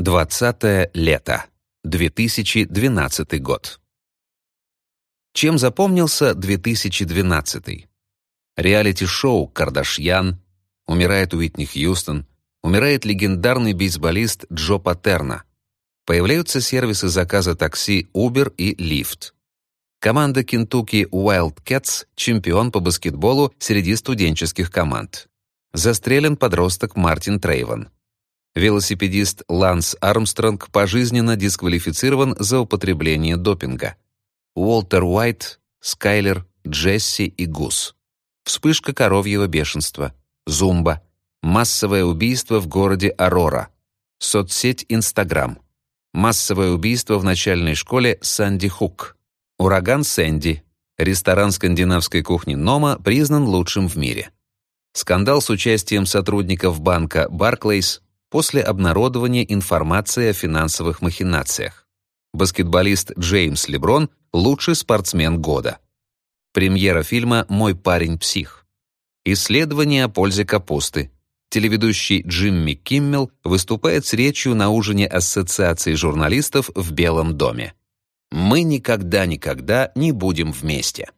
20 лето. 2012 год. Чем запомнился 2012? Реалити-шоу «Кардашьян», умирает Уитни Хьюстон, умирает легендарный бейсболист Джо Патерна, появляются сервисы заказа такси Uber и Lyft. Команда Kentucky Wildcats – чемпион по баскетболу среди студенческих команд. Застрелен подросток Мартин Трейвен. Велосипедист Ланс Армстронг пожизненно дисквалифицирован за употребление допинга. Уолтер Уайт, Скайлер, Джесси и Гус. Вспышка коровьего бешенства. Зумба. Массовое убийство в городе Арора. Соцсеть Инстаграм. Массовое убийство в начальной школе Санди Хук. Ураган Сэнди. Ресторан скандинавской кухни Нома признан лучшим в мире. Скандал с участием сотрудников банка Barclays после обнародования информации о финансовых махинациях. Баскетболист Джеймс Леброн – лучший спортсмен года. Премьера фильма «Мой парень-псих». Исследование о пользе капусты. Телеведущий Джимми Киммел выступает с речью на ужине Ассоциации журналистов в Белом доме. «Мы никогда-никогда не будем вместе».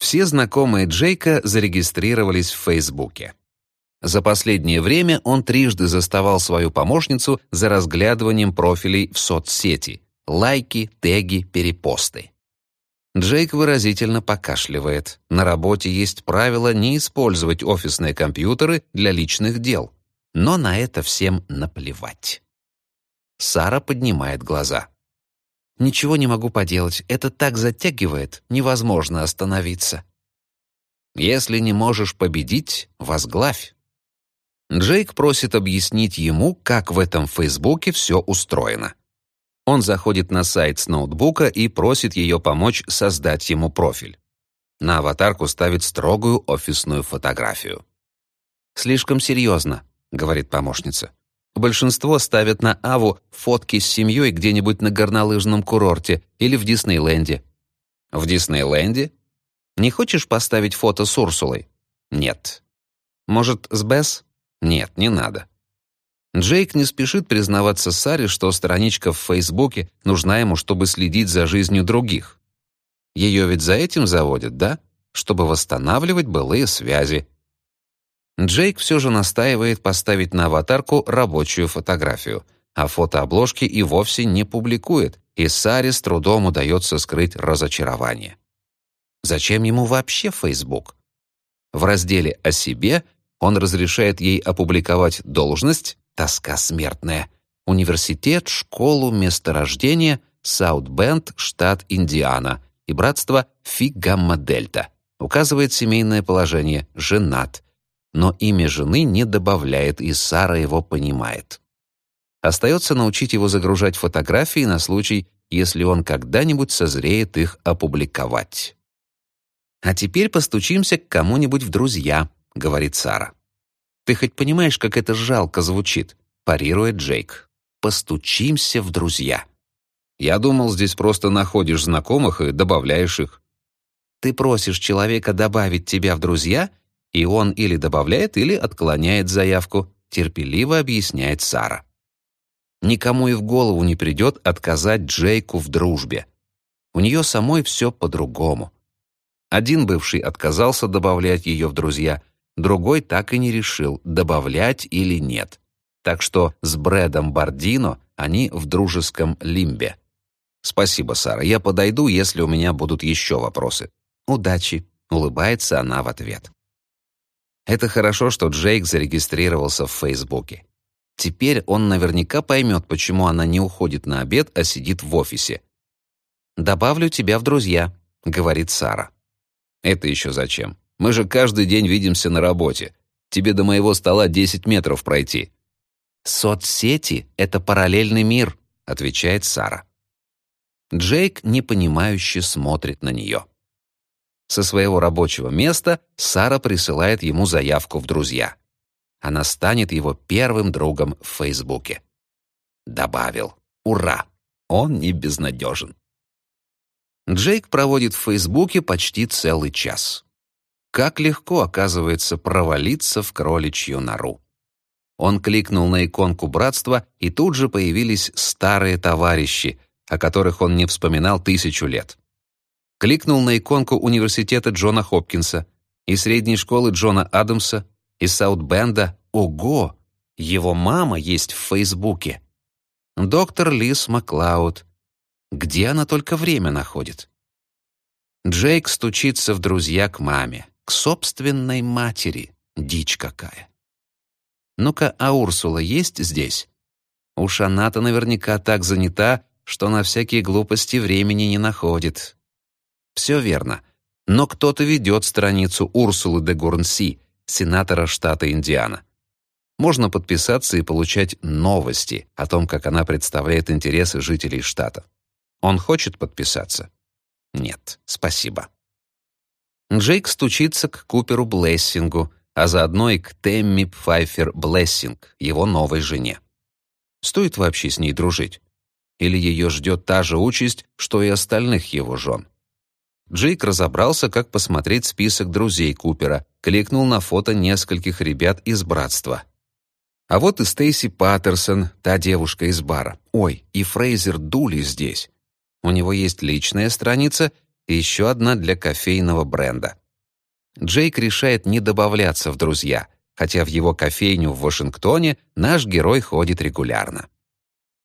Все знакомые Джейка зарегистрировались в Фейсбуке. За последнее время он трижды заставал свою помощницу за разглядыванием профилей в соцсети, лайки, теги, перепосты. Джейк выразительно покашливает. На работе есть правило не использовать офисные компьютеры для личных дел. Но на это всем наплевать. Сара поднимает глаза. «Ничего не могу поделать. Это так затягивает, невозможно остановиться». «Если не можешь победить, возглавь». Джейк просит объяснить ему, как в этом Фейсбуке все устроено. Он заходит на сайт с ноутбука и просит ее помочь создать ему профиль. На аватарку ставит строгую офисную фотографию. «Слишком серьезно», — говорит помощница. Большинство ставят на Аву фотки с семьей где-нибудь на горнолыжном курорте или в Диснейленде. В Диснейленде? Не хочешь поставить фото с Урсулой? Нет. Может, с Бесс? Нет, не надо. Джейк не спешит признаваться Саре, что страничка в Фейсбуке нужна ему, чтобы следить за жизнью других. Ее ведь за этим заводят, да? Чтобы восстанавливать былые связи. Джейк все же настаивает поставить на аватарку рабочую фотографию, а фотообложки и вовсе не публикует, и Саре с трудом удается скрыть разочарование. Зачем ему вообще Фейсбук? В разделе «О себе» Он разрешает ей опубликовать должность, тоска смертная, университет, школу, место рождения, Саутбенд, штат Индиана и братство Фи Гамма-Дельта. Указывает семейное положение, женат. Но имя жены не добавляет, и Сара его понимает. Остается научить его загружать фотографии на случай, если он когда-нибудь созреет их опубликовать. А теперь постучимся к кому-нибудь в друзья, — говорит Сара. «Ты хоть понимаешь, как это жалко звучит?» — парирует Джейк. «Постучимся в друзья». «Я думал, здесь просто находишь знакомых и добавляешь их». «Ты просишь человека добавить тебя в друзья, и он или добавляет, или отклоняет заявку», — терпеливо объясняет Сара. Никому и в голову не придет отказать Джейку в дружбе. У нее самой все по-другому. Один бывший отказался добавлять ее в друзья, другой так и не решил, добавлять или нет. Так что с Брэдом Бардино они в дружеском лимбе. «Спасибо, Сара, я подойду, если у меня будут еще вопросы». «Удачи», — улыбается она в ответ. Это хорошо, что Джейк зарегистрировался в Фейсбуке. Теперь он наверняка поймет, почему она не уходит на обед, а сидит в офисе. «Добавлю тебя в друзья», — говорит Сара. «Это еще зачем?» Мы же каждый день видимся на работе. Тебе до моего стола 10 метров пройти». «Соцсети — это параллельный мир», — отвечает Сара. Джейк непонимающе смотрит на нее. Со своего рабочего места Сара присылает ему заявку в друзья. Она станет его первым другом в Фейсбуке. Добавил. Ура! Он не безнадежен. Джейк проводит в Фейсбуке почти целый час. Как легко, оказывается, провалиться в кроличью нору. Он кликнул на иконку братства, и тут же появились старые товарищи, о которых он не вспоминал тысячу лет. Кликнул на иконку университета Джона Хопкинса и средней школы Джона Адамса и Саутбенда. Ого! Его мама есть в Фейсбуке. Доктор Лис Маклауд. Где она только время находит? Джейк стучится в друзья к маме, к собственной матери. Дичь какая. Ну-ка, а Урсула есть здесь? Уж она-то наверняка так занята, что на всякие глупости времени не находит. Все верно. Но кто-то ведет страницу Урсулы де Гурнси, сенатора штата Индиана. Можно подписаться и получать новости о том, как она представляет интересы жителей штата. Он хочет подписаться? Нет, спасибо. Джейк стучится к Куперу Блессингу, а заодно и к Темми Пфайфер Блессинг, его новой жене. Стоит вообще с ней дружить? Или ее ждет та же участь, что и остальных его жен? Джейк разобрался, как посмотреть список друзей Купера, кликнул на фото нескольких ребят из братства. А вот и Стейси Паттерсон, та девушка из бара. Ой, и Фрейзер Дули здесь. У него есть личная страница и еще одна для кофейного бренда. Джейк решает не добавляться в друзья, хотя в его кофейню в Вашингтоне наш герой ходит регулярно.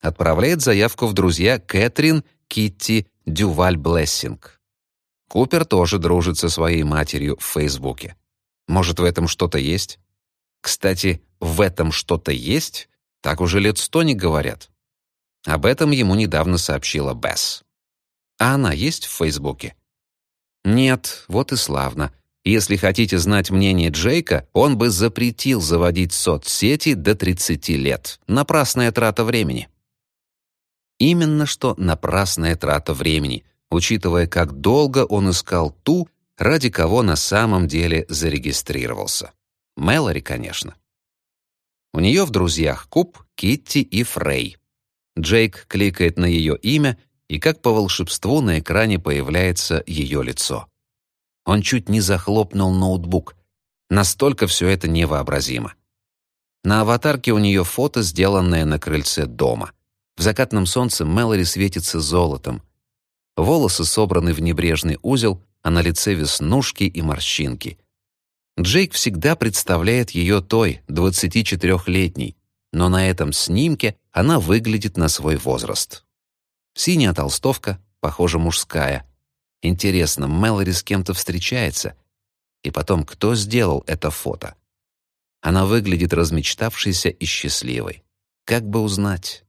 Отправляет заявку в друзья Кэтрин Китти Дюваль Блессинг. Купер тоже дружит со своей матерью в Фейсбуке. Может, в этом что-то есть? Кстати, в этом что-то есть? Так уже лет сто не говорят. Об этом ему недавно сообщила Бесс. А она есть в Фейсбуке? Нет, вот и славно. Если хотите знать мнение Джейка, он бы запретил заводить соцсети до 30 лет. Напрасная трата времени. Именно что напрасная трата времени, учитывая, как долго он искал ту, ради кого на самом деле зарегистрировался. Мэлори, конечно. У нее в друзьях Куб, Китти и Фрей. Джейк кликает на ее имя и как по волшебству на экране появляется ее лицо. Он чуть не захлопнул ноутбук. Настолько все это невообразимо. На аватарке у нее фото, сделанное на крыльце дома. В закатном солнце Мэлори светится золотом. Волосы собраны в небрежный узел, а на лице веснушки и морщинки. Джейк всегда представляет ее той, 24-летней, но на этом снимке она выглядит на свой возраст. Синяя толстовка, похоже, мужская. Интересно, Мэлори с кем-то встречается? И потом, кто сделал это фото? Она выглядит размечтавшейся и счастливой. Как бы узнать?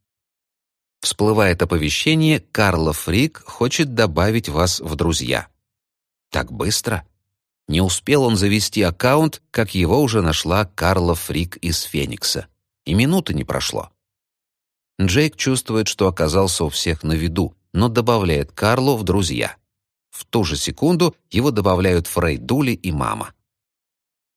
Всплывает оповещение «Карла Фрик хочет добавить вас в друзья». Так быстро? Не успел он завести аккаунт, как его уже нашла Карла Фрик из Феникса. И минуты не прошло. Джейк чувствует, что оказался у всех на виду, но добавляет Карлу в друзья. В ту же секунду его добавляют Фрей Дули и мама.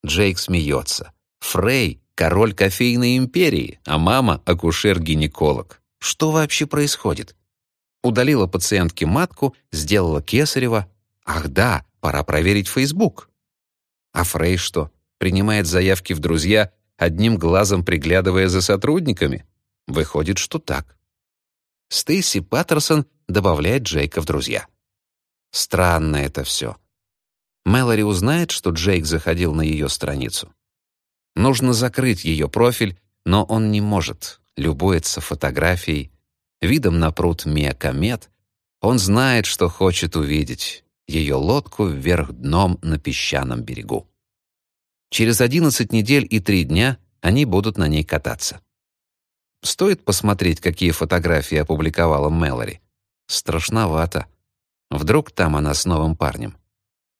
Джейк смеется. Фрей — король кофейной империи, а мама — акушер-гинеколог. Что вообще происходит? Удалила пациентке матку, сделала кесарево. Ах да, пора проверить Facebook. А Фрей что, принимает заявки в друзья, одним глазом приглядывая за сотрудниками? Выходит, что так. Стейси Паттерсон добавляет Джейка в друзья. Странно это все. Мэлори узнает, что Джейк заходил на ее страницу. Нужно закрыть ее профиль, но он не может. Любуется фотографией, видом на пруд Миа-комет. Он знает, что хочет увидеть ее лодку вверх дном на песчаном берегу. Через 11 недель и 3 дня они будут на ней кататься. Стоит посмотреть, какие фотографии опубликовала Мэлори. Страшновато. Вдруг там она с новым парнем.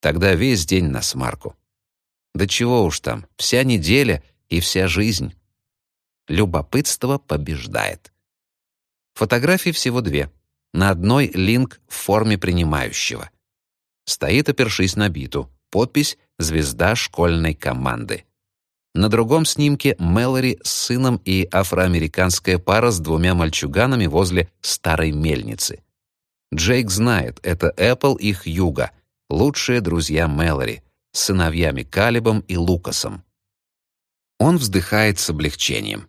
Тогда весь день на смарку. Да чего уж там, вся неделя и вся жизнь. Любопытство побеждает. Фотографий всего две. На одной линк в форме принимающего. Стоит, опершись на биту. Подпись «Звезда школьной команды». На другом снимке Мэлори с сыном и афроамериканская пара с двумя мальчуганами возле старой мельницы. Джейк знает, это Эппл и Хьюга, лучшие друзья Мэлори, с сыновьями Калебом и Лукасом. Он вздыхает с облегчением.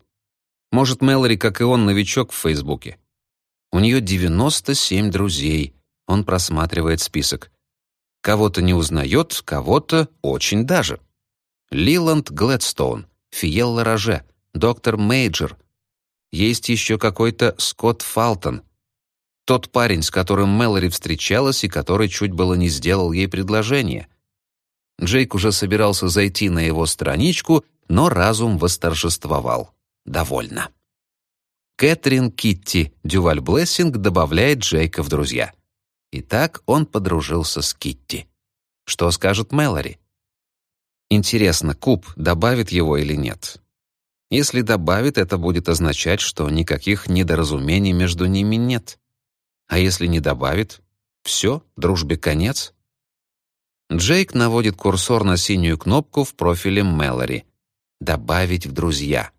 Может, Мэлори, как и он, новичок в Фейсбуке. У нее 97 друзей. Он просматривает список. Кого-то не узнает, кого-то очень даже. Лиланд Глэдстоун, Фиелла Роже, доктор Мейджор. Есть еще какой-то Скотт Фалтон. Тот парень, с которым Мэлори встречалась и который чуть было не сделал ей предложение. Джейк уже собирался зайти на его страничку, но разум восторжествовал. Довольно. Кэтрин Китти Дюваль Блессинг добавляет Джейка в друзья. Итак, он подружился с Китти. Что скажет Мэлори? Интересно, Куб добавит его или нет? Если добавит, это будет означать, что никаких недоразумений между ними нет. А если не добавит, все, дружбе конец. Джейк наводит курсор на синюю кнопку в профиле Мэлори. «Добавить в друзья».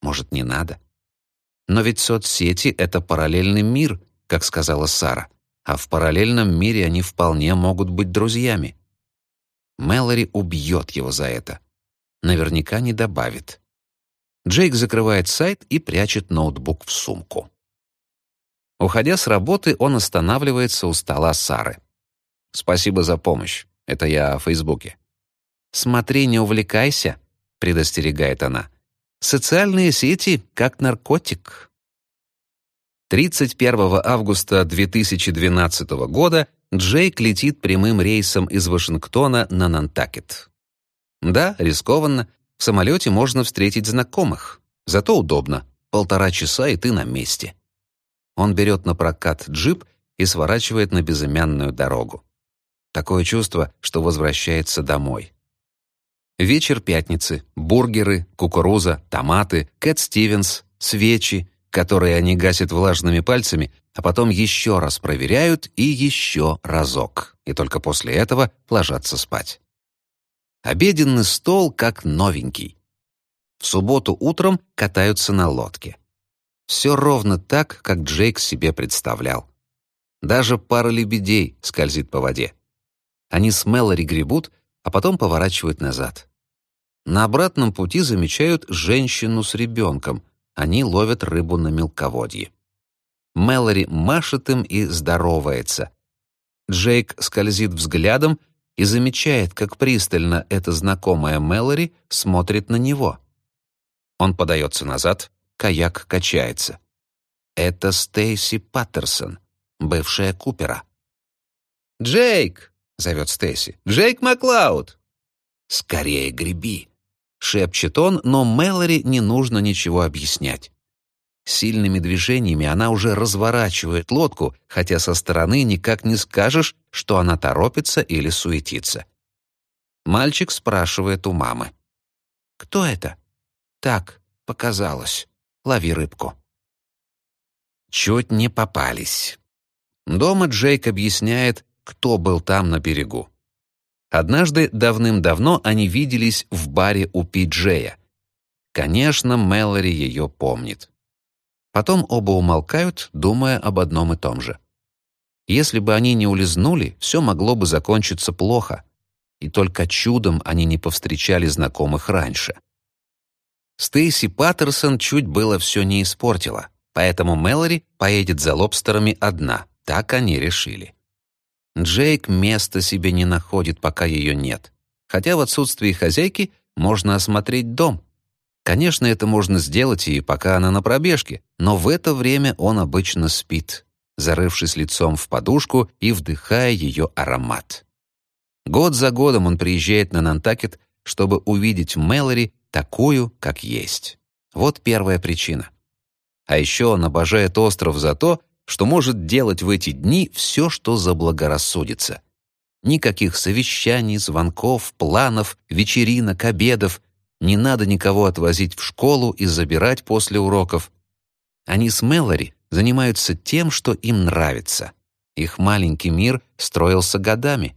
Может, не надо? Но ведь соцсети — это параллельный мир, как сказала Сара, а в параллельном мире они вполне могут быть друзьями. Мэлори убьет его за это. Наверняка не добавит. Джейк закрывает сайт и прячет ноутбук в сумку. Уходя с работы, он останавливается у стола Сары. «Спасибо за помощь. Это я о Фейсбуке». «Смотри, не увлекайся», — предостерегает она. Социальные сети как наркотик. 31 августа 2012 года Джейк летит прямым рейсом из Вашингтона на Нантакет. Да, рискованно. В самолете можно встретить знакомых. Зато удобно. Полтора часа, и ты на месте. Он берет на прокат джип и сворачивает на безымянную дорогу. Такое чувство, что возвращается домой. Вечер пятницы, бургеры, кукуруза, томаты, Кэт Стивенс, свечи, которые они гасят влажными пальцами, а потом еще раз проверяют и еще разок, и только после этого ложатся спать. Обеденный стол как новенький. В субботу утром катаются на лодке. Все ровно так, как Джейк себе представлял. Даже пара лебедей скользит по воде. Они с Мэлори гребут, а потом поворачивают назад. На обратном пути замечают женщину с ребенком. Они ловят рыбу на мелководье. Мэлори машет им и здоровается. Джейк скользит взглядом и замечает, как пристально эта знакомая Мэлори смотрит на него. Он подается назад, каяк качается. Это Стейси Паттерсон, бывшая Купера. «Джейк!» — зовет Стейси. «Джейк Маклауд!» «Скорее греби!» — шепчет он, но Мэлори не нужно ничего объяснять. Сильными движениями она уже разворачивает лодку, хотя со стороны никак не скажешь, что она торопится или суетится. Мальчик спрашивает у мамы. «Кто это?» «Так, показалось. Лови рыбку». Чуть не попались. Дома Джейк объясняет, кто был там на берегу. Однажды давным-давно они виделись в баре у Пиджея. Конечно, Мэлори ее помнит. Потом оба умолкают, думая об одном и том же. Если бы они не улизнули, все могло бы закончиться плохо. И только чудом они не повстречали знакомых раньше. Стейси Паттерсон чуть было все не испортила, поэтому Мэлори поедет за лобстерами одна. Так они решили. Джейк места себе не находит, пока ее нет. Хотя в отсутствии хозяйки можно осмотреть дом. Конечно, это можно сделать и пока она на пробежке, но в это время он обычно спит, зарывшись лицом в подушку и вдыхая ее аромат. Год за годом он приезжает на Нантакет, чтобы увидеть Мэлори такую, как есть. Вот первая причина. А еще он обожает остров за то, что может делать в эти дни все, что заблагорассудится. Никаких совещаний, звонков, планов, вечеринок, обедов. Не надо никого отвозить в школу и забирать после уроков. Они с Мэлори занимаются тем, что им нравится. Их маленький мир строился годами.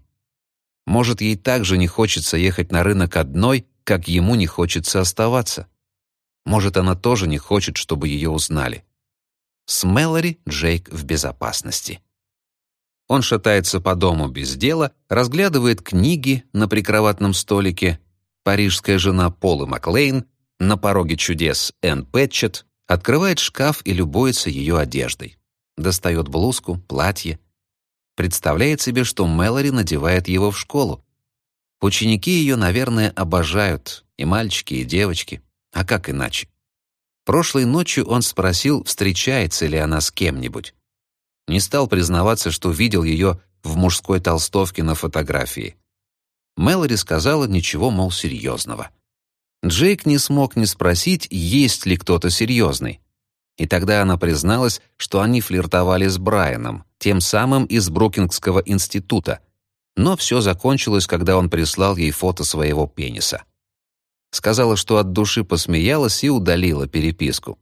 Может, ей также не хочется ехать на рынок одной, как ему не хочется оставаться. Может, она тоже не хочет, чтобы ее узнали. С Мэлори Джейк в безопасности. Он шатается по дому без дела, разглядывает книги на прикроватном столике. Парижская жена Полы Маклейн, на пороге чудес Энн Пэтчет, открывает шкаф и любуется ее одеждой. Достает блузку, платье. Представляет себе, что Мэлори надевает его в школу. Ученики ее, наверное, обожают, и мальчики, и девочки. А как иначе? Прошлой ночью он спросил, встречается ли она с кем-нибудь. Не стал признаваться, что видел ее в мужской толстовке на фотографии. Мэлори сказала ничего, мол, серьезного. Джейк не смог не спросить, есть ли кто-то серьезный. И тогда она призналась, что они флиртовали с Брайаном, тем самым из Брукингского института. Но все закончилось, когда он прислал ей фото своего пениса. Сказала, что от души посмеялась и удалила переписку.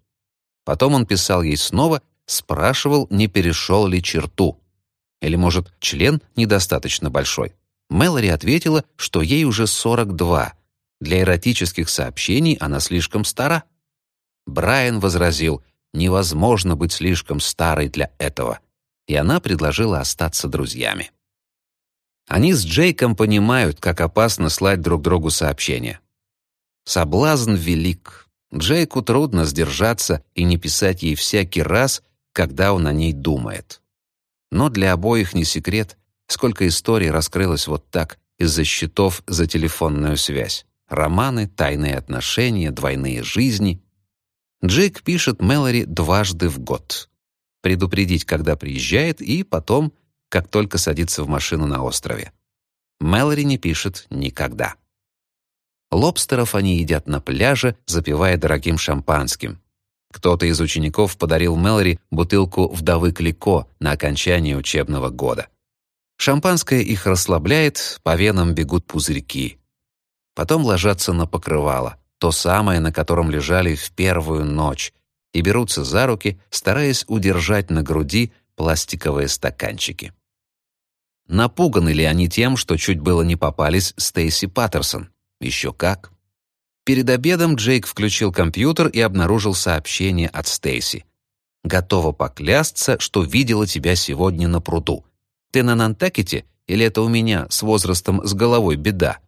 Потом он писал ей снова, спрашивал, не перешел ли черту. Или, может, член недостаточно большой. Мэлори ответила, что ей уже 42. Для эротических сообщений она слишком стара. Брайан возразил, невозможно быть слишком старой для этого. И она предложила остаться друзьями. Они с Джейком понимают, как опасно слать друг другу сообщения. Соблазн велик. Джейку трудно сдержаться и не писать ей всякий раз, когда он о ней думает. Но для обоих не секрет, сколько историй раскрылось вот так из-за счетов за телефонную связь. Романы, тайные отношения, двойные жизни. Джейк пишет Мэлори дважды в год. Предупредить, когда приезжает, и потом, как только садится в машину на острове. Мэлори не пишет никогда. Лобстеров они едят на пляже, запивая дорогим шампанским. Кто-то из учеников подарил Мэлори бутылку «Вдовы Клико» на окончание учебного года. Шампанское их расслабляет, по венам бегут пузырьки. Потом ложатся на покрывало, то самое, на котором лежали в первую ночь, и берутся за руки, стараясь удержать на груди пластиковые стаканчики. Напуганы ли они тем, что чуть было не попались Стейси Паттерсон? Еще как. Перед обедом Джейк включил компьютер и обнаружил сообщение от Стейси. «Готова поклясться, что видела тебя сегодня на пруду. Ты на Нантакете или это у меня с возрастом с головой беда?»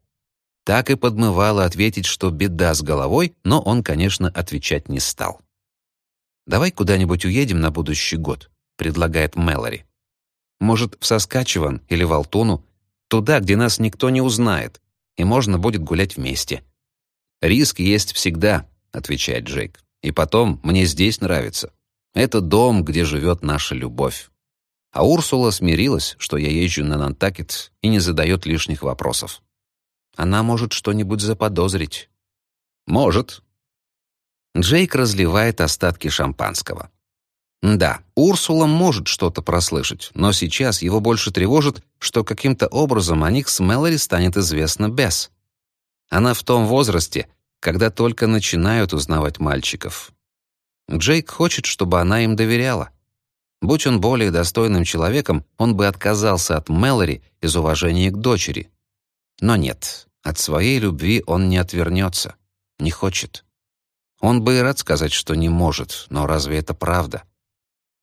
Так и подмывало ответить, что беда с головой, но он, конечно, отвечать не стал. «Давай куда-нибудь уедем на будущий год», — предлагает Мэлори. «Может, в Соскачеван или в Алтуну, туда, где нас никто не узнает, и можно будет гулять вместе». «Риск есть всегда», — отвечает Джейк. «И потом, мне здесь нравится. Это дом, где живет наша любовь». А Урсула смирилась, что я езжу на Нантакет и не задает лишних вопросов. Она может что-нибудь заподозрить. Может. Джейк разливает остатки шампанского. Да, Урсула может что-то прослышать, но сейчас его больше тревожит, что каким-то образом о них с Мэлори станет известно без. Она в том возрасте, когда только начинают узнавать мальчиков. Джейк хочет, чтобы она им доверяла. Будь он более достойным человеком, он бы отказался от Мэлори из уважения к дочери. Но нет, от своей любви он не отвернется, не хочет. Он бы и рад сказать, что не может, но разве это правда?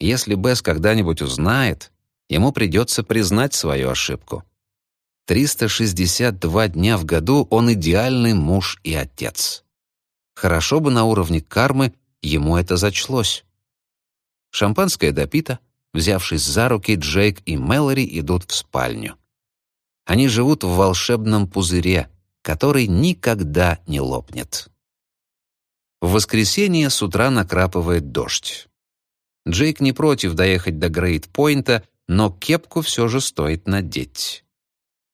Если Бесс когда-нибудь узнает, ему придется признать свою ошибку. 362 дня в году он идеальный муж и отец. Хорошо бы на уровне кармы ему это зачлось. Шампанское допито, взявшись за руки, Джейк и Мэлори идут в спальню. Они живут в волшебном пузыре, который никогда не лопнет. В воскресенье с утра накрапывает дождь. Джейк не против доехать до Грейт-Пойнта, но кепку все же стоит надеть.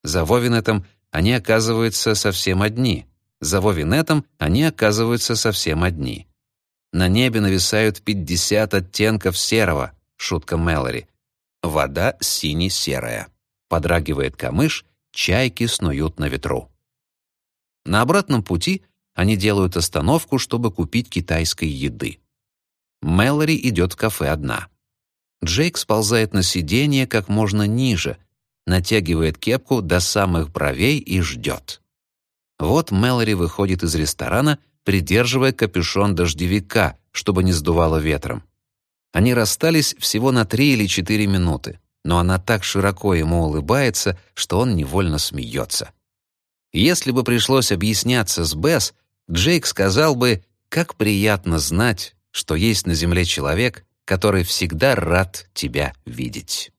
За Вовинетом они оказываются совсем одни. За Вовинетом они оказываются совсем одни. На небе нависают 50 оттенков серого, шутка Мэлори. Вода сине-серая. Подрагивает камыш, чайки снуют на ветру. На обратном пути они делают остановку, чтобы купить китайской еды. Мэлори идет в кафе одна. Джейк сползает на сиденье как можно ниже, натягивает кепку до самых бровей и ждет. Вот Мэлори выходит из ресторана, придерживая капюшон дождевика, чтобы не сдувало ветром. Они расстались всего на три или четыре минуты, но она так широко ему улыбается, что он невольно смеется. Если бы пришлось объясняться с Бесс, Джейк сказал бы, как приятно знать, что есть на земле человек, который всегда рад тебя видеть.